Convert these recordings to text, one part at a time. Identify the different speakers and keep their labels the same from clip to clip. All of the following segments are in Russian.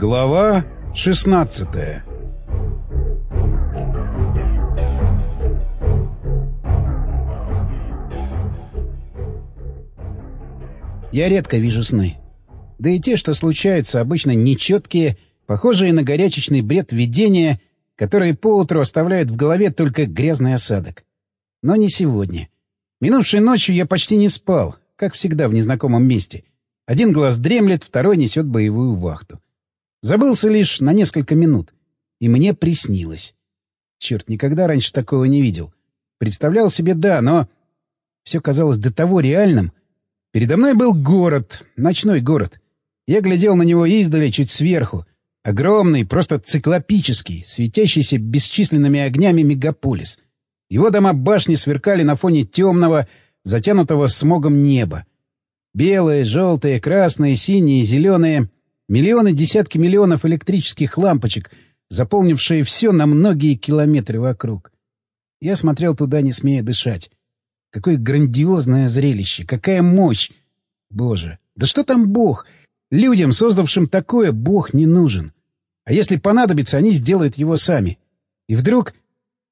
Speaker 1: Глава 16
Speaker 2: Я редко вижу сны. Да и те, что случаются, обычно нечеткие, похожие на горячечный бред видения, которые поутру оставляют в голове только грязный осадок. Но не сегодня. Минувшей ночью я почти не спал, как всегда в незнакомом месте. Один глаз дремлет, второй несет боевую вахту. Забылся лишь на несколько минут. И мне приснилось. Черт, никогда раньше такого не видел. Представлял себе, да, но... Все казалось до того реальным. Передо мной был город, ночной город. Я глядел на него издали, чуть сверху. Огромный, просто циклопический, светящийся бесчисленными огнями мегаполис. Его дома-башни сверкали на фоне темного, затянутого смогом неба. Белые, желтые, красные, синие, зеленые. Миллионы, десятки миллионов электрических лампочек, заполнившие все на многие километры вокруг. Я смотрел туда, не смея дышать. Какое грандиозное зрелище! Какая мощь! Боже! Да что там Бог? Людям, создавшим такое, Бог не нужен. А если понадобится, они сделают его сами. И вдруг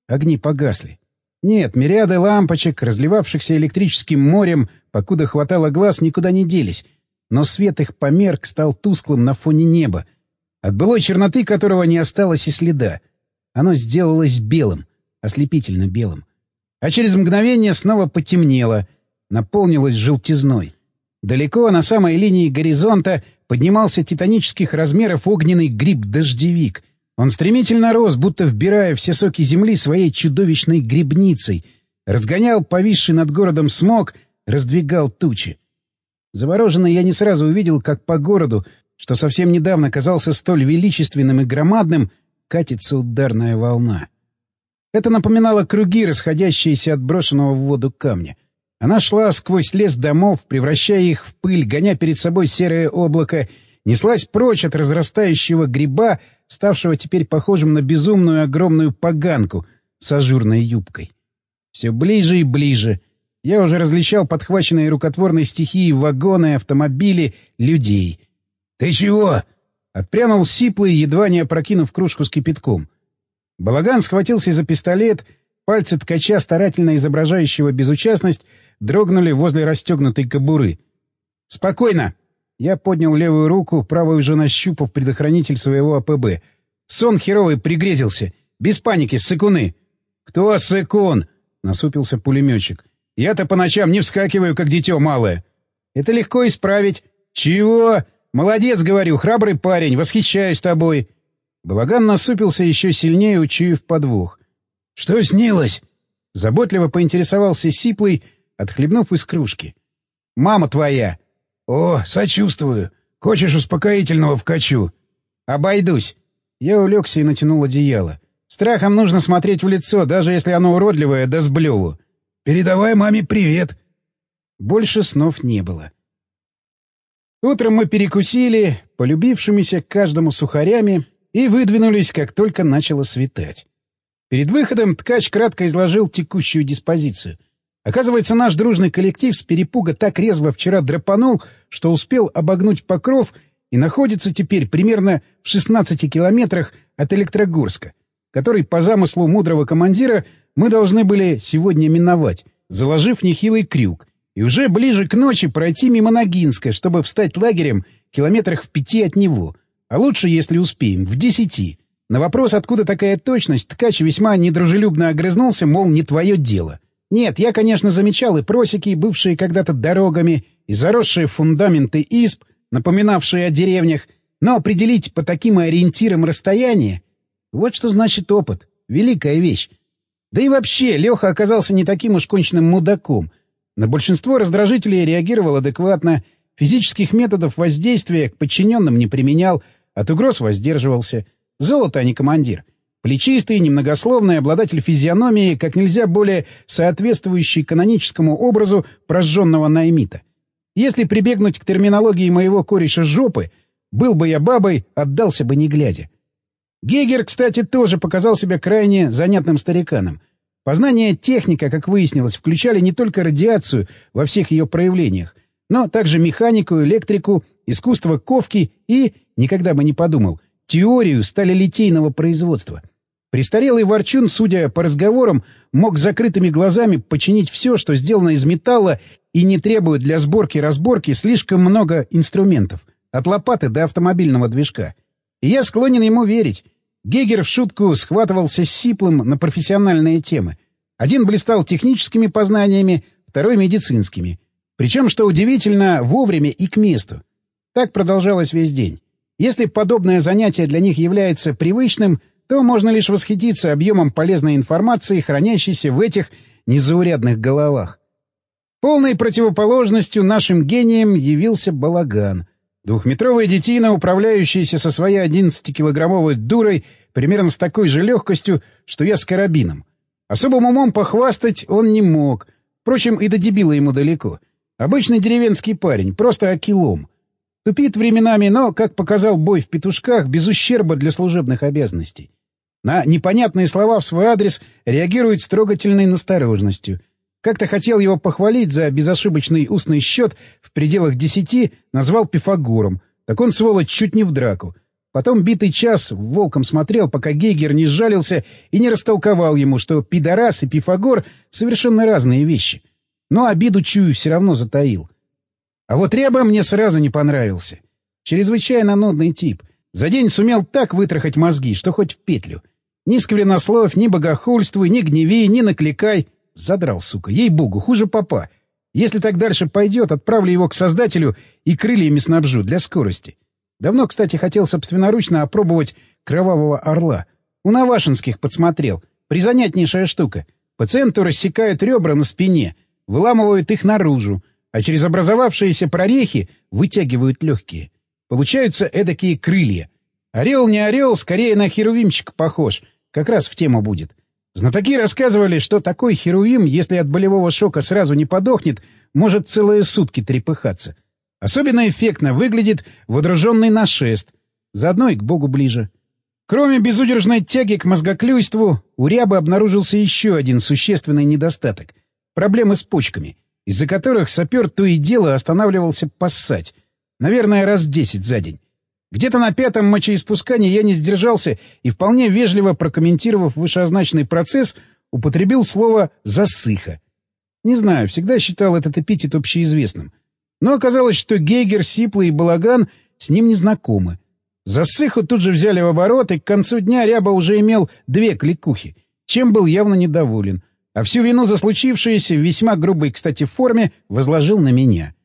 Speaker 2: огни погасли. Нет, мириады лампочек, разливавшихся электрическим морем, покуда хватало глаз, никуда не делись. Но свет их померк, стал тусклым на фоне неба, от былой черноты которого не осталось и следа. Оно сделалось белым, ослепительно белым. А через мгновение снова потемнело, наполнилось желтизной. Далеко, на самой линии горизонта, поднимался титанических размеров огненный гриб-дождевик — он стремительно рос, будто вбирая все соки земли своей чудовищной грибницей, разгонял повисший над городом смог, раздвигал тучи. Завороженный я не сразу увидел, как по городу, что совсем недавно казался столь величественным и громадным, катится ударная волна. Это напоминало круги, расходящиеся от брошенного в воду камня. Она шла сквозь лес домов, превращая их в пыль, гоня перед собой серое облако, неслась прочь от разрастающего гриба, ставшего теперь похожим на безумную огромную поганку с ажурной юбкой. Все ближе и ближе. Я уже различал подхваченные рукотворной стихией вагоны, автомобили, людей. «Ты чего?» — отпрянул сиплый, едва не опрокинув кружку с кипятком. Балаган схватился за пистолет, пальцы ткача, старательно изображающего безучастность, дрогнули возле расстегнутой кобуры. «Спокойно!» Я поднял левую руку, правую же нащупав предохранитель своего АПБ. Сон херовый пригрезился. Без паники, сыкуны. «Кто сыкун?» — насупился пулеметчик. «Я-то по ночам не вскакиваю, как дитё малое». «Это легко исправить». «Чего?» «Молодец, говорю, храбрый парень, восхищаюсь тобой». Балаган насупился еще сильнее, учуяв подвох. «Что снилось?» Заботливо поинтересовался Сиплый, отхлебнув из кружки. «Мама твоя!» «О, сочувствую. Хочешь успокоительного вкачу?» «Обойдусь». Я улегся и натянул одеяло. Страхом нужно смотреть в лицо, даже если оно уродливое, да с. «Передавай маме привет». Больше снов не было. Утром мы перекусили, полюбившимися каждому сухарями, и выдвинулись, как только начало светать. Перед выходом ткач кратко изложил текущую диспозицию. Оказывается, наш дружный коллектив с перепуга так резво вчера драпанул, что успел обогнуть покров и находится теперь примерно в 16 километрах от Электрогорска, который, по замыслу мудрого командира, мы должны были сегодня миновать, заложив нехилый крюк, и уже ближе к ночи пройти мимо Ногинска, чтобы встать лагерем километрах в пяти от него, а лучше, если успеем, в десяти. На вопрос, откуда такая точность, ткач весьма недружелюбно огрызнулся, мол, не твое дело. Нет, я, конечно, замечал и просеки, бывшие когда-то дорогами, и заросшие фундаменты исп, напоминавшие о деревнях, но определить по таким ориентирам расстояние — вот что значит опыт. Великая вещь. Да и вообще, Леха оказался не таким уж конченным мудаком. На большинство раздражителей реагировал адекватно, физических методов воздействия к подчиненным не применял, от угроз воздерживался. Золото, а не командир. — Плечистый, немногословный, обладатель физиономии, как нельзя более соответствующий каноническому образу прожженного наймита. Если прибегнуть к терминологии моего кореша жопы, был бы я бабой, отдался бы не глядя. Гегер, кстати, тоже показал себя крайне занятным стариканом. Познание техника, как выяснилось, включали не только радиацию во всех ее проявлениях, но также механику, электрику, искусство ковки и, никогда бы не подумал, теорию сталелитейного производства. Престарелый ворчун, судя по разговорам, мог закрытыми глазами починить все, что сделано из металла и не требует для сборки-разборки слишком много инструментов, от лопаты до автомобильного движка. И я склонен ему верить. Гегер в шутку схватывался с Сиплым на профессиональные темы. Один блистал техническими познаниями, второй — медицинскими. Причем, что удивительно, вовремя и к месту. Так продолжалось весь день. Если подобное занятие для них является привычным, то можно лишь восхититься объемом полезной информации, хранящейся в этих незаурядных головах. Полной противоположностью нашим гениям явился балаган. Двухметровая детина, управляющаяся со своей 11-килограммовой дурой примерно с такой же легкостью, что я с карабином. Особым умом похвастать он не мог. Впрочем, и до дебила ему далеко. Обычный деревенский парень, просто акилом. Тупит временами, но, как показал бой в петушках, без ущерба для служебных обязанностей. На непонятные слова в свой адрес реагирует с трогательной насторожностью. Как-то хотел его похвалить за безошибочный устный счет в пределах десяти, назвал Пифагором. Так он, сволочь, чуть не в драку. Потом битый час волком смотрел, пока Гейгер не сжалился и не растолковал ему, что пидорас и Пифагор — совершенно разные вещи. Но обиду чую все равно затаил. А вот Ряба мне сразу не понравился. Чрезвычайно нудный тип. За день сумел так вытрахать мозги, что хоть в петлю — ни сквернослов, ни богохульствуй, ни гневи, ни накликай. Задрал, сука, ей-богу, хуже папа. Если так дальше пойдет, отправлю его к Создателю и крыльями снабжу для скорости. Давно, кстати, хотел собственноручно опробовать кровавого орла. У Навашинских подсмотрел. Призанятнейшая штука. Пациенту рассекают ребра на спине, выламывают их наружу, а через образовавшиеся прорехи вытягивают легкие. Получаются эдакие крылья. Орел не орел, скорее на херувимчик похож — как раз в тему будет. Знатоки рассказывали, что такой херувим, если от болевого шока сразу не подохнет, может целые сутки трепыхаться. Особенно эффектно выглядит водруженный на шест, заодно и к богу ближе. Кроме безудержной тяги к мозгоклюйству, у рябы обнаружился еще один существенный недостаток — проблемы с почками, из-за которых сапер то и дело останавливался поссать. Наверное, раз десять за день. Где-то на пятом мочеиспускании я не сдержался и, вполне вежливо прокомментировав вышеозначенный процесс, употребил слово «засыха». Не знаю, всегда считал этот эпитет общеизвестным. Но оказалось, что Гейгер, Сиплый и Балаган с ним не знакомы. Засыху тут же взяли в оборот, и к концу дня Ряба уже имел две кликухи, чем был явно недоволен, а всю вину за случившееся в весьма грубой, кстати, форме возложил на меня.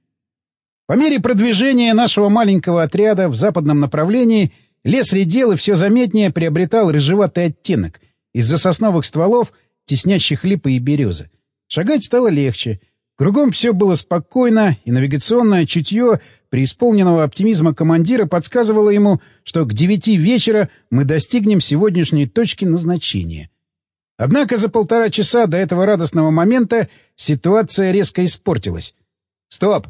Speaker 2: По мере продвижения нашего маленького отряда в западном направлении лес редел и все заметнее приобретал рыжеватый оттенок из-за сосновых стволов, теснящих липы и березы. Шагать стало легче. Кругом все было спокойно, и навигационное чутье преисполненного оптимизма командира подсказывало ему, что к девяти вечера мы достигнем сегодняшней точки назначения. Однако за полтора часа до этого радостного момента ситуация резко испортилась. «Стоп!»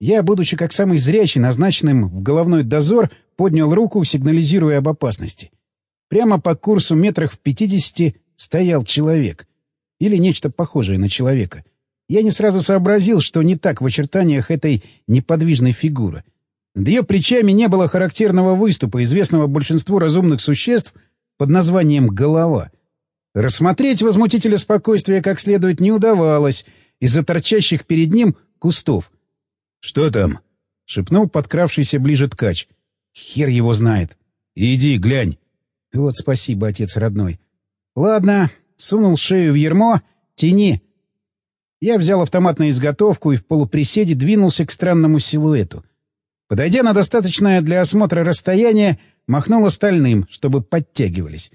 Speaker 2: Я, будучи как самый зрячий, назначенным в головной дозор, поднял руку, сигнализируя об опасности. Прямо по курсу метрах в пятидесяти стоял человек. Или нечто похожее на человека. Я не сразу сообразил, что не так в очертаниях этой неподвижной фигуры. Над ее плечами не было характерного выступа, известного большинству разумных существ под названием «голова». Рассмотреть возмутителя спокойствия как следует не удавалось из-за торчащих перед ним кустов — «Что там?» — шепнул подкравшийся ближе ткач. «Хер его знает. Иди, глянь». «Вот спасибо, отец родной». «Ладно». Сунул шею в ермо. «Тяни». Я взял автомат на изготовку и в полуприседе двинулся к странному силуэту. Подойдя на достаточное для осмотра расстояние, махнул остальным, чтобы подтягивались.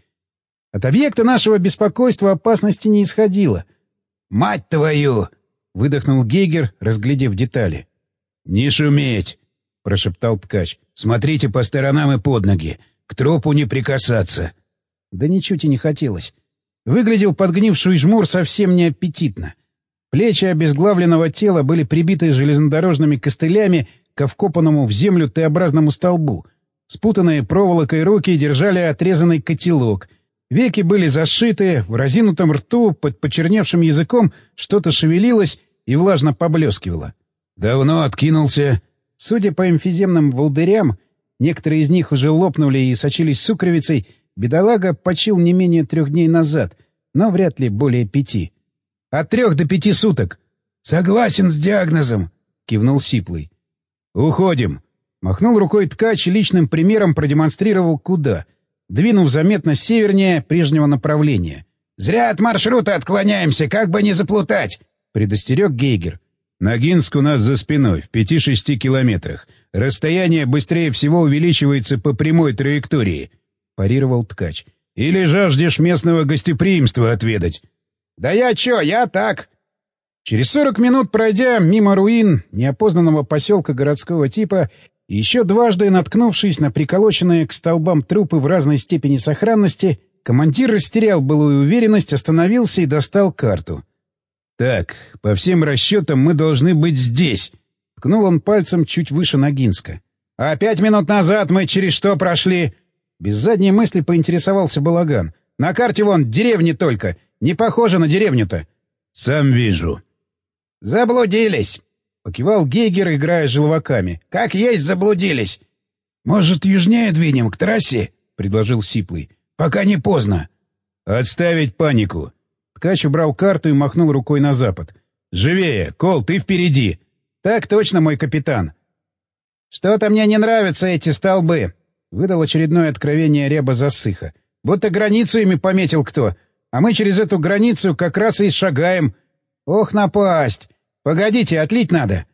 Speaker 2: От объекта нашего беспокойства опасности не исходило. «Мать твою!» — выдохнул Гейгер, разглядев детали. «Не шуметь!» — прошептал ткач. «Смотрите по сторонам и под ноги. К тропу не прикасаться». Да ничуть и не хотелось. Выглядел подгнивший жмур совсем неаппетитно. Плечи обезглавленного тела были прибиты железнодорожными костылями к вкопанному в землю Т-образному столбу. Спутанные проволокой руки держали отрезанный котелок. Веки были зашиты, в разинутом рту под почерневшим языком что-то шевелилось и влажно поблескивало.
Speaker 1: Давно откинулся.
Speaker 2: Судя по эмфиземным волдырям, некоторые из них уже лопнули и сочились сукровицей, бедолага почил не менее трех дней назад, но вряд ли более пяти. От трех до пяти суток.
Speaker 1: Согласен с диагнозом, кивнул Сиплый. Уходим. Махнул рукой ткач и личным примером продемонстрировал куда, двинув заметно севернее прежнего направления.
Speaker 2: «Зря от маршрута отклоняемся, как бы не заплутать!» — предостерег Гейгер.
Speaker 1: «Ногинск у нас за спиной, в пяти-шести километрах. Расстояние быстрее всего увеличивается по прямой траектории», — парировал ткач. «Или жаждешь местного гостеприимства отведать?»
Speaker 2: «Да я чё, я так!» Через сорок минут, пройдя мимо руин неопознанного поселка городского типа еще дважды наткнувшись на приколоченные к столбам трупы в разной степени сохранности, командир растерял былую уверенность, остановился и достал карту.
Speaker 1: «Так, по всем расчетам мы должны быть здесь», — ткнул он пальцем чуть выше Ногинска.
Speaker 2: «А пять минут назад мы через что прошли?» Без задней мысли поинтересовался Балаган. «На карте вон деревни только. Не похоже на деревню-то».
Speaker 1: «Сам вижу».
Speaker 2: «Заблудились», Покивал Гейгер, играя желваками. «Как есть заблудились!»
Speaker 1: «Может, южнее двинем, к трассе?» — предложил Сиплый. «Пока не поздно». «Отставить панику!» Ткач убрал карту и махнул рукой на запад. «Живее! Кол, ты впереди!»
Speaker 2: «Так точно, мой капитан!» «Что-то мне не нравятся эти столбы!» — выдал очередное откровение Реба Засыха. «Будто границу ими пометил кто, а мы через эту границу как раз и шагаем. Ох, напасть! «Погодите, отлить надо!»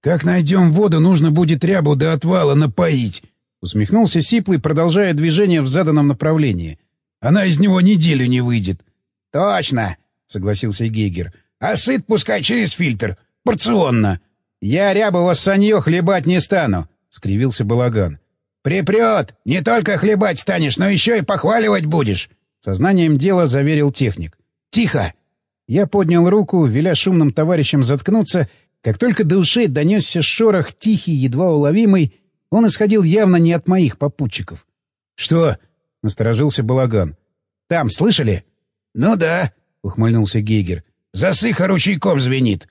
Speaker 1: «Как найдем воду, нужно будет рябу до отвала напоить!»
Speaker 2: Усмехнулся Сиплый, продолжая движение в заданном направлении.
Speaker 1: «Она из него неделю не выйдет!»
Speaker 2: «Точно!» — согласился Гейгер.
Speaker 1: «А сыт пускай через фильтр! Порционно!»
Speaker 2: «Я рябу санье хлебать не стану!» — скривился Балаган.
Speaker 1: «Припрет! Не только хлебать станешь, но еще и похваливать будешь!»
Speaker 2: Сознанием дела заверил техник.
Speaker 1: «Тихо!
Speaker 2: Я поднял руку, веля шумным товарищам заткнуться. Как только до ушей донесся шорох, тихий, едва уловимый, он исходил явно не от моих попутчиков.
Speaker 1: — Что?
Speaker 2: — насторожился Балаган. — Там, слышали?
Speaker 1: — Ну да, — ухмыльнулся Гейгер. — Засыха ручейком звенит.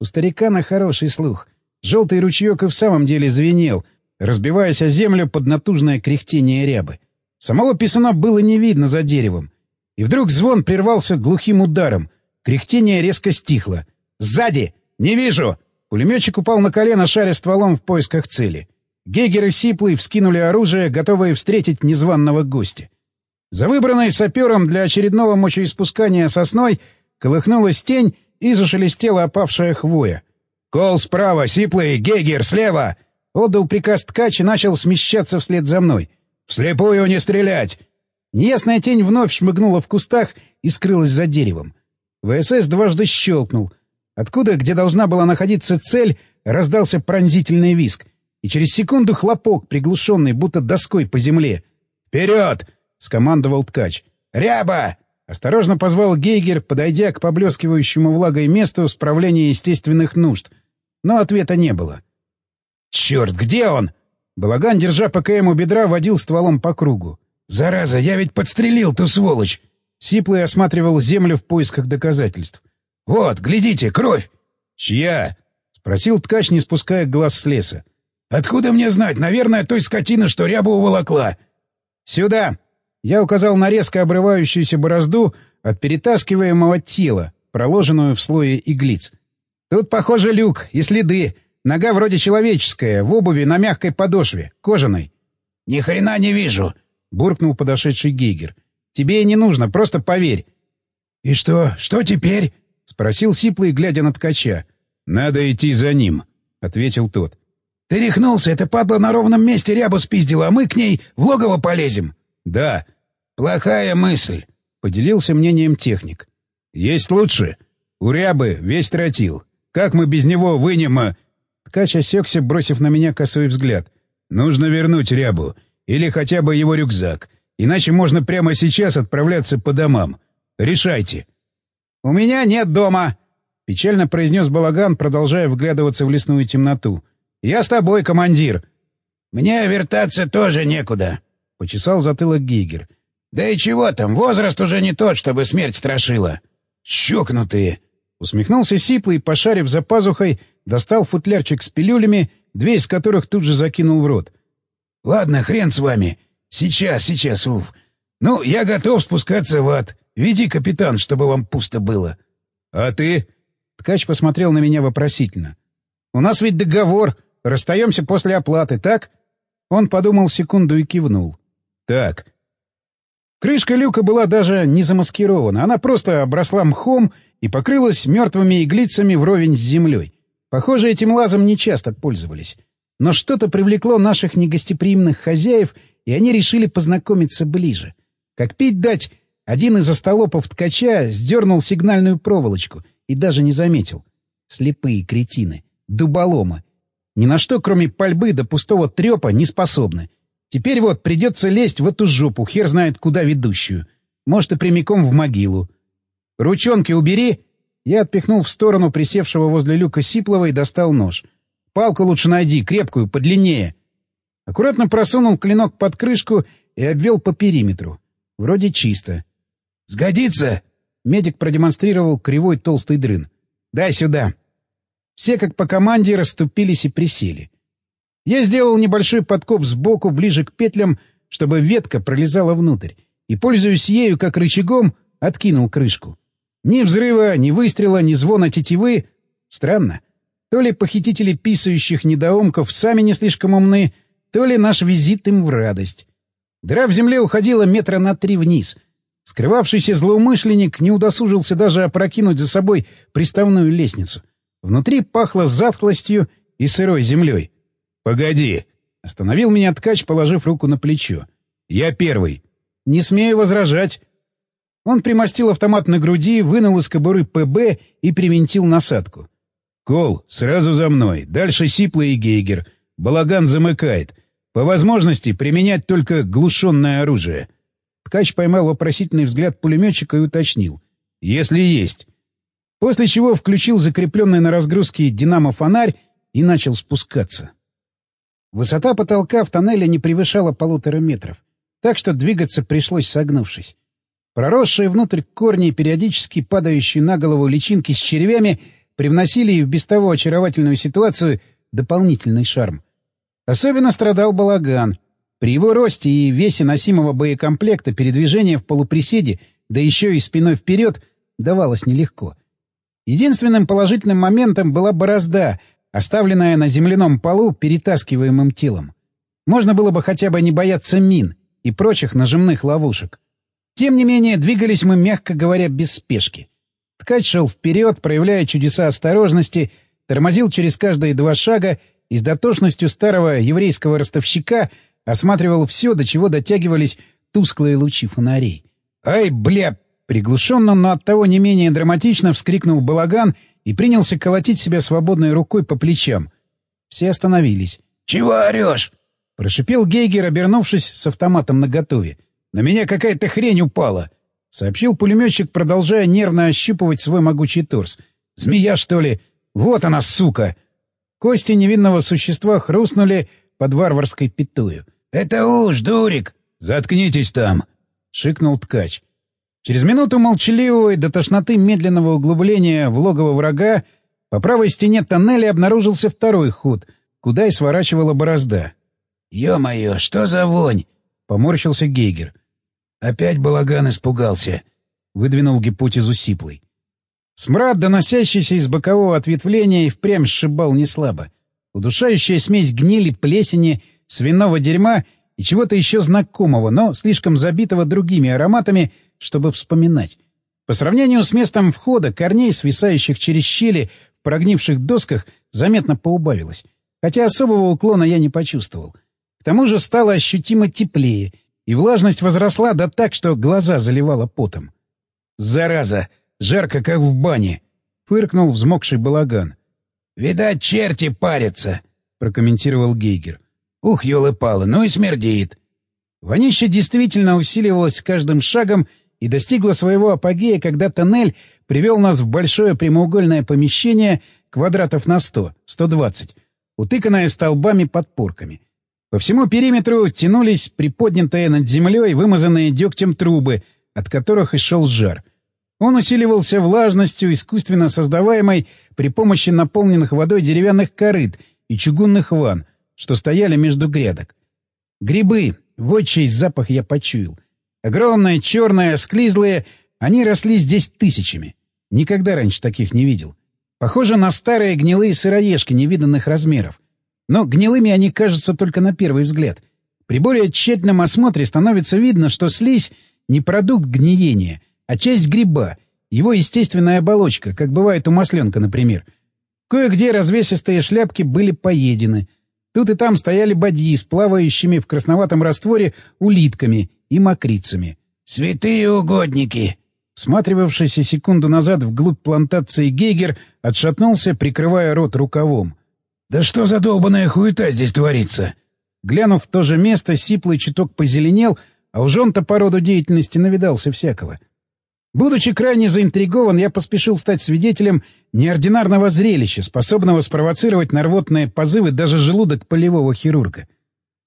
Speaker 2: У старика на хороший слух. Желтый ручеек и в самом деле звенел, разбиваясь о землю под натужное кряхтение рябы. Самого писана было не видно за деревом. И вдруг звон прервался глухим ударом — Кряхтение резко стихло. «Сзади! Не вижу!» Пулеметчик упал на колено, шаря стволом в поисках цели. Гегер и Сиплый вскинули оружие, готовые встретить незваного гостя. За выбранной сапером для очередного мочеиспускания сосной колыхнулась тень и зашелестела опавшая хвоя.
Speaker 1: «Кол справа, Сиплый, Гегер слева!»
Speaker 2: Отдал приказ ткач и начал смещаться вслед за мной.
Speaker 1: «Вслепую не стрелять!»
Speaker 2: Неясная тень вновь шмыгнула в кустах и скрылась за деревом. ВСС дважды щелкнул. Откуда, где должна была находиться цель, раздался пронзительный виск. И через секунду хлопок, приглушенный, будто доской по земле.
Speaker 1: «Вперед!»
Speaker 2: — скомандовал ткач.
Speaker 1: «Ряба!»
Speaker 2: — осторожно позвал Гейгер, подойдя к поблескивающему влагой месту справления естественных нужд. Но ответа не было.
Speaker 1: «Черт, где он?»
Speaker 2: Балаган, держа ПКМ у бедра, водил стволом по кругу.
Speaker 1: «Зараза, я ведь подстрелил ту сволочь!
Speaker 2: Сиплый осматривал землю в поисках доказательств.
Speaker 1: «Вот, глядите, кровь!»
Speaker 2: «Чья?» — спросил ткач, не спуская глаз с леса.
Speaker 1: «Откуда мне знать? Наверное, той скотины, что рябу уволокла».
Speaker 2: «Сюда!» Я указал на резко обрывающуюся борозду от перетаскиваемого тела, проложенную в слое иглиц. «Тут, похоже, люк и следы. Нога вроде человеческая, в обуви на мягкой подошве, кожаной».
Speaker 1: «Ни хрена не вижу!»
Speaker 2: — буркнул подошедший Гейгер. Тебе и не нужно, просто поверь.
Speaker 1: — И что, что теперь?
Speaker 2: — спросил Сиплый, глядя на ткача.
Speaker 1: — Надо идти за ним, — ответил тот.
Speaker 2: — Ты рехнулся, эта падла на ровном месте рябу спиздила, а мы к ней в логово полезем.
Speaker 1: — Да.
Speaker 2: — Плохая мысль, — поделился мнением техник.
Speaker 1: — Есть лучше. У рябы весь тротил. Как мы без него вынем... А?
Speaker 2: Ткач осекся, бросив на меня косой взгляд.
Speaker 1: — Нужно вернуть рябу. Или хотя бы его рюкзак. Иначе можно прямо сейчас отправляться по домам. Решайте.
Speaker 2: — У меня нет дома, — печально произнес Балаган, продолжая вглядываться в лесную темноту. — Я с тобой, командир.
Speaker 1: — Мне вертаться тоже некуда, — почесал затылок Гигер. — Да и чего там, возраст уже не тот, чтобы смерть страшила. — Щекнутые!
Speaker 2: — усмехнулся Сиплый, пошарив за пазухой,
Speaker 1: достал футлярчик с пилюлями, две из которых тут же закинул в рот.
Speaker 2: — Ладно, хрен с вами. Сейчас, сейчас, уф. Ну, я готов спускаться в ад. Веди, капитан, чтобы вам пусто было.
Speaker 1: — А ты? Ткач посмотрел на меня вопросительно. — У нас ведь договор. Расстаемся после оплаты, так? Он подумал секунду и кивнул. — Так. Крышка люка была даже не замаскирована. Она просто обросла мхом и покрылась мертвыми иглицами вровень с землей. Похоже, этим лазом нечасто пользовались. Но что-то привлекло наших негостеприимных хозяев, и они решили познакомиться ближе. Как пить дать, один из остолопов ткача сдернул сигнальную проволочку и даже не заметил. Слепые кретины. Дуболомы. Ни на что, кроме пальбы до пустого трепа, не способны. Теперь вот придется лезть в эту жопу, хер знает куда ведущую. Может, и прямиком в могилу. «Ручонки убери!» Я отпихнул в сторону присевшего возле люка Сиплова и достал нож. «Палку лучше найди, крепкую, подлиннее». Аккуратно просунул клинок под крышку и обвел по периметру. Вроде чисто.
Speaker 2: «Сгодится!»
Speaker 1: Медик продемонстрировал кривой толстый дрын. «Дай сюда!» Все как по команде расступились и присели. Я сделал небольшой подкоп сбоку, ближе к петлям, чтобы ветка пролезала внутрь, и, пользуясь ею как рычагом, откинул крышку. Ни взрыва, ни выстрела, ни звона тетивы. Странно. То ли похитители писающих недоумков сами не слишком умны, то ли наш визит им в радость. Дыра в земле уходила метра на три вниз. Скрывавшийся злоумышленник не удосужился даже опрокинуть за собой приставную лестницу. Внутри пахло затхлостью и сырой землей. «Погоди!» — остановил меня ткач, положив руку на плечо. «Я первый!» «Не смею возражать!» Он примостил автомат на груди, вынул из кобуры ПБ и привинтил насадку. «Кол, сразу за мной. Дальше Сиплый и Гейгер. Балаган замыкает. По возможности применять только глушенное оружие». Ткач поймал вопросительный взгляд пулеметчика и уточнил. «Если есть». После чего включил закрепленный на разгрузке динамо-фонарь и начал спускаться. Высота потолка в тоннеле не превышала полутора метров, так что двигаться пришлось согнувшись. Проросшие внутрь корни и периодически падающие на голову личинки с червями привносили и в без того очаровательную ситуацию дополнительный шарм. Особенно страдал балаган. При его росте и весе носимого боекомплекта передвижение в полуприседе, да еще и спиной вперед, давалось нелегко. Единственным положительным моментом была борозда, оставленная на земляном полу перетаскиваемым телом. Можно было бы хотя бы не бояться мин и прочих нажимных ловушек. Тем не менее, двигались мы, мягко говоря, без спешки. Ткач шел вперед, проявляя чудеса осторожности, тормозил через каждые два шага и с дотошностью старого еврейского ростовщика осматривал все, до чего дотягивались тусклые лучи фонарей. «Ай, бля!» Приглушенно, но оттого не менее драматично вскрикнул балаган и принялся колотить себя свободной рукой по плечам. Все остановились.
Speaker 2: «Чего орешь?»
Speaker 1: — прошипел Гейгер, обернувшись с автоматом наготове. На меня какая-то хрень упала, — сообщил пулеметчик, продолжая нервно ощупывать свой могучий торс. — Змея, что ли? Вот она, сука! Кости невинного существа хрустнули под варварской пятую.
Speaker 2: — Это уж, дурик! — Заткнитесь там! — шикнул ткач.
Speaker 1: Через минуту молчаливого и до тошноты медленного углубления в логово врага по правой стене тоннеля обнаружился второй ход, куда и сворачивала борозда.
Speaker 2: — Ё-моё, что за вонь! — поморщился Гейгер. Опять балаган испугался. Выдвинул гипотезу Сиплый.
Speaker 1: Смрад, доносящийся из бокового ответвления, и впрямь сшибал неслабо. Удушающая смесь гнили, плесени, свиного дерьма и чего-то еще знакомого, но слишком забитого другими ароматами, чтобы вспоминать. По сравнению с местом входа, корней, свисающих через щели в прогнивших досках, заметно поубавилось. Хотя особого уклона я не почувствовал. К тому же стало ощутимо теплее — и влажность возросла да так, что глаза заливало потом. «Зараза! Жарко, как в бане!» — фыркнул взмокший балаган.
Speaker 2: «Видать, черти парятся!» — прокомментировал Гейгер.
Speaker 1: «Ух, елы-палы, ну и смердеет!» Вонище действительно усиливалось с каждым шагом и достигло своего апогея, когда тоннель привел нас в большое прямоугольное помещение квадратов на сто, сто двадцать, утыканное столбами-подпорками. По всему периметру тянулись приподнятые над землей вымазанные дегтем трубы, от которых и шел жар.
Speaker 2: Он усиливался влажностью, искусственно создаваемой при помощи наполненных водой деревянных корыт и чугунных ванн, что стояли между грядок. Грибы, вот чей запах я почуял. Огромные, черные, склизлые, они росли здесь тысячами. Никогда раньше таких не видел. Похоже на старые гнилые сыроежки невиданных размеров. Но гнилыми они кажутся только на первый взгляд. При более тщательном осмотре становится видно, что слизь — не продукт гниения, а часть гриба, его естественная оболочка, как бывает у масленка, например. Кое-где развесистые шляпки были поедены. Тут и там стояли бадьи с плавающими в красноватом растворе улитками и мокрицами.
Speaker 1: «Святые угодники!»
Speaker 2: Всматривавшийся секунду назад вглубь плантации Гейгер отшатнулся, прикрывая рот рукавом.
Speaker 1: «Да что за долбаная хуета здесь творится?»
Speaker 2: Глянув в то же место, сиплый чуток позеленел, а уж он-то по роду деятельности навидался всякого. Будучи крайне заинтригован, я поспешил стать свидетелем неординарного зрелища, способного спровоцировать на рвотные позывы даже желудок полевого хирурга.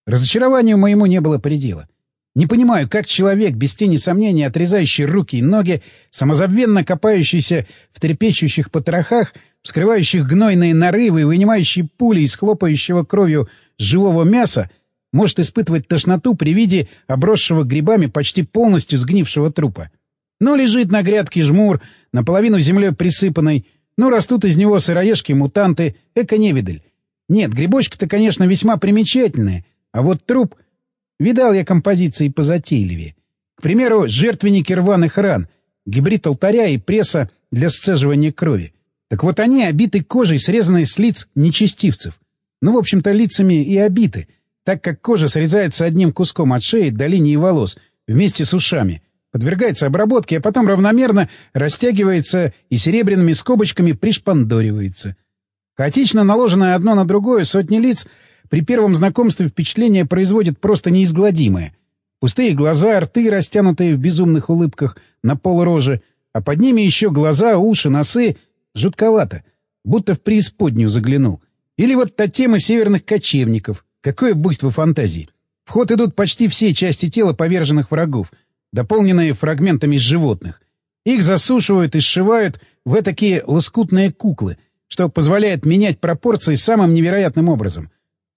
Speaker 2: Разочарованию моему не было предела. Не понимаю, как человек, без тени сомнения, отрезающий руки и ноги, самозабвенно копающийся в трепещущих потрохах, вскрывающих гнойные нарывы и вынимающий пули из хлопающего кровью живого мяса, может испытывать тошноту при виде обросшего грибами почти полностью сгнившего трупа. Но лежит на грядке жмур, наполовину землей присыпанной, но растут из него сыроежки-мутанты, эко-невидаль. Нет, грибочки-то, конечно, весьма примечательные, а вот труп... Видал я композиции позатейливее. К примеру, жертвенники рваных ран, гибрид алтаря и пресса для сцеживания крови. Так вот они обиты кожей, срезанной с лиц нечестивцев. Ну, в общем-то, лицами и обиты, так как кожа срезается одним куском от шеи до линии волос, вместе с ушами, подвергается обработке, а потом равномерно растягивается и серебряными скобочками пришпандоривается. Хаотично наложенное одно на другое сотни лиц при первом знакомстве впечатление производит просто неизгладимое. Пустые глаза, рты, растянутые в безумных улыбках на пол рожи, а под ними еще глаза, уши, носы. Жутковато. Будто в преисподнюю заглянул. Или вот та тема северных кочевников. Какое буйство фантазии. В ход идут почти все части тела поверженных врагов, дополненные фрагментами животных. Их засушивают и сшивают в такие лоскутные куклы, что позволяет менять пропорции самым невероятным образом.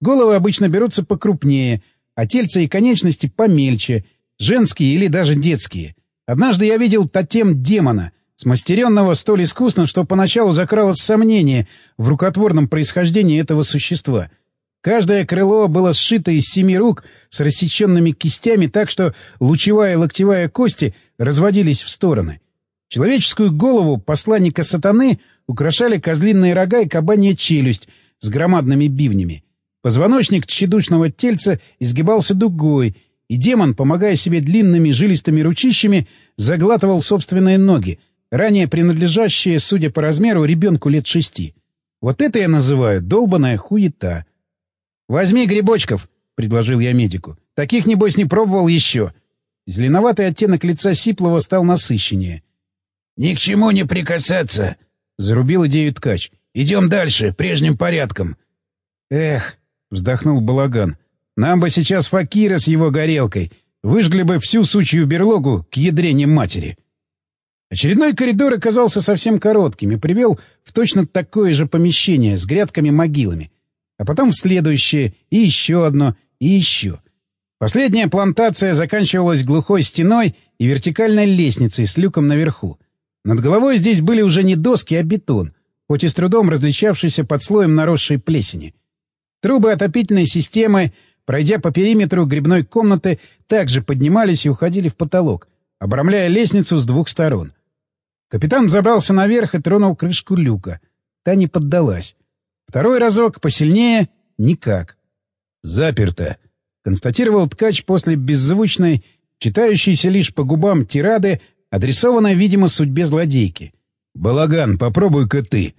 Speaker 2: Головы обычно берутся покрупнее, а тельца и конечности помельче, женские или даже детские. Однажды я видел тотем демона, смастеренного столь искусно, что поначалу закралось сомнение в рукотворном происхождении этого существа. Каждое крыло было сшито из семи рук с рассеченными кистями так, что лучевая и локтевая кости разводились в стороны. Человеческую голову посланника сатаны украшали козлиные рога и кабанья челюсть с громадными бивнями. Позвоночник тщедушного тельца изгибался дугой, и демон, помогая себе длинными жилистыми ручищами, заглатывал собственные ноги, ранее принадлежащее, судя по размеру, ребенку лет шести. Вот это я называю долбаная хуета. — Возьми грибочков, — предложил я медику. — Таких, небось, не пробовал еще. Зеленоватый оттенок лица Сиплова стал насыщеннее.
Speaker 1: — Ни к чему не прикасаться, — зарубил идею ткач. — Идем дальше, прежним порядком.
Speaker 2: — Эх, — вздохнул Балаган, — нам бы сейчас факира с его горелкой. Выжгли бы всю сучью берлогу к ядрене матери. — Очередной коридор оказался совсем коротким и привел в точно такое же помещение с грядками-могилами. А потом в следующее, и еще одно, и еще. Последняя плантация заканчивалась глухой стеной и вертикальной лестницей с люком наверху. Над головой здесь были уже не доски, а бетон, хоть и с трудом различавшийся под слоем наросшей плесени. Трубы отопительной системы, пройдя по периметру грибной комнаты, также поднимались и уходили в потолок, обрамляя лестницу с двух сторон. Капитан забрался наверх и тронул крышку люка. Та не поддалась. Второй разок посильнее — никак. «Заперто», — констатировал ткач после беззвучной, читающейся лишь по губам тирады, адресованной, видимо, судьбе злодейки. «Балаган, попробуй-ка ты».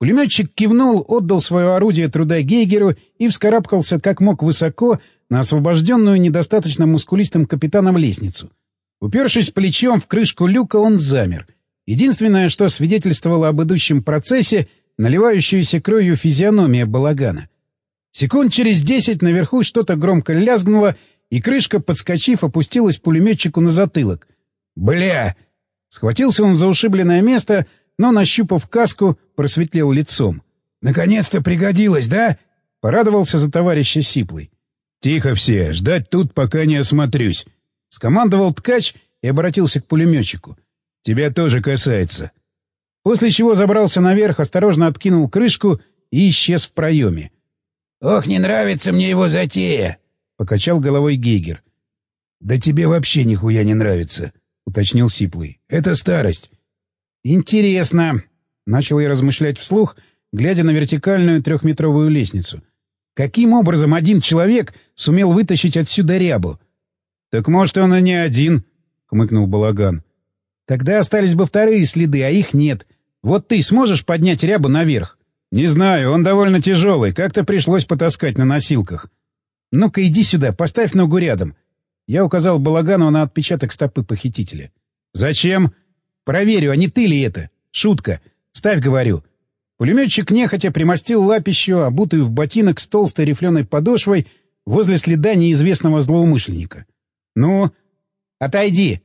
Speaker 2: Пулеметчик кивнул, отдал свое орудие труда Гейгеру и вскарабкался как мог высоко на освобожденную недостаточно мускулистым капитаном лестницу. Упершись плечом в крышку люка, он замер — Единственное, что свидетельствовало об идущем процессе — наливающаяся кровью физиономия балагана. Секунд через десять наверху что-то громко лязгнуло, и крышка, подскочив, опустилась пулеметчику на затылок. «Бля!»
Speaker 1: Схватился он за ушибленное место, но, нащупав каску, просветлел лицом. «Наконец-то пригодилось, да?» — порадовался за товарища Сиплый. «Тихо все, ждать тут, пока не осмотрюсь», — скомандовал ткач и обратился к пулеметчику. «Тебя тоже касается». После чего забрался наверх, осторожно откинул крышку и исчез в проеме.
Speaker 2: «Ох, не нравится мне его затея!»
Speaker 1: — покачал головой Гейгер. «Да тебе вообще нихуя не нравится», — уточнил Сиплый. «Это старость». «Интересно», — начал я размышлять вслух, глядя на вертикальную трехметровую лестницу. «Каким образом один человек сумел вытащить отсюда рябу?» «Так может, он и не один», — хмыкнул Балаган. «Тогда остались бы вторые следы, а их нет. Вот ты сможешь поднять рябу наверх?» «Не знаю, он довольно тяжелый, как-то пришлось потаскать на носилках». «Ну-ка иди сюда, поставь ногу рядом». Я указал Балагану на отпечаток стопы похитителя. «Зачем?» «Проверю, а не ты ли это? Шутка. Ставь, говорю». Пулеметчик нехотя примостил лапищу, обутую в ботинок с толстой рифленой подошвой, возле следа неизвестного злоумышленника. «Ну?» «Отойди!»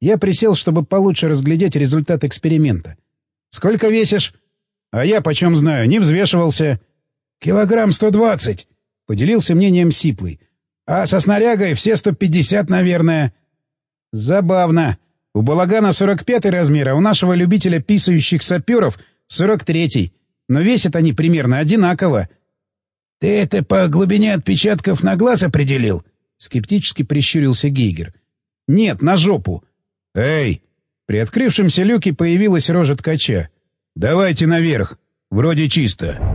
Speaker 1: Я присел, чтобы получше разглядеть результат эксперимента. «Сколько весишь?» А я почем знаю, не взвешивался. Килограмм сто двадцать, — поделился мнением Сиплый. А со снарягой все сто пятьдесят, наверное. Забавно. У балагана сорок пятый размер, а у нашего любителя писающих саперов сорок третий. Но весят они примерно одинаково. — Ты это по глубине отпечатков на глаз определил? — скептически прищурился Гейгер. — Нет, на жопу. — Эй! При открывшемся люке появилась рожа ткача. «Давайте наверх. Вроде чисто».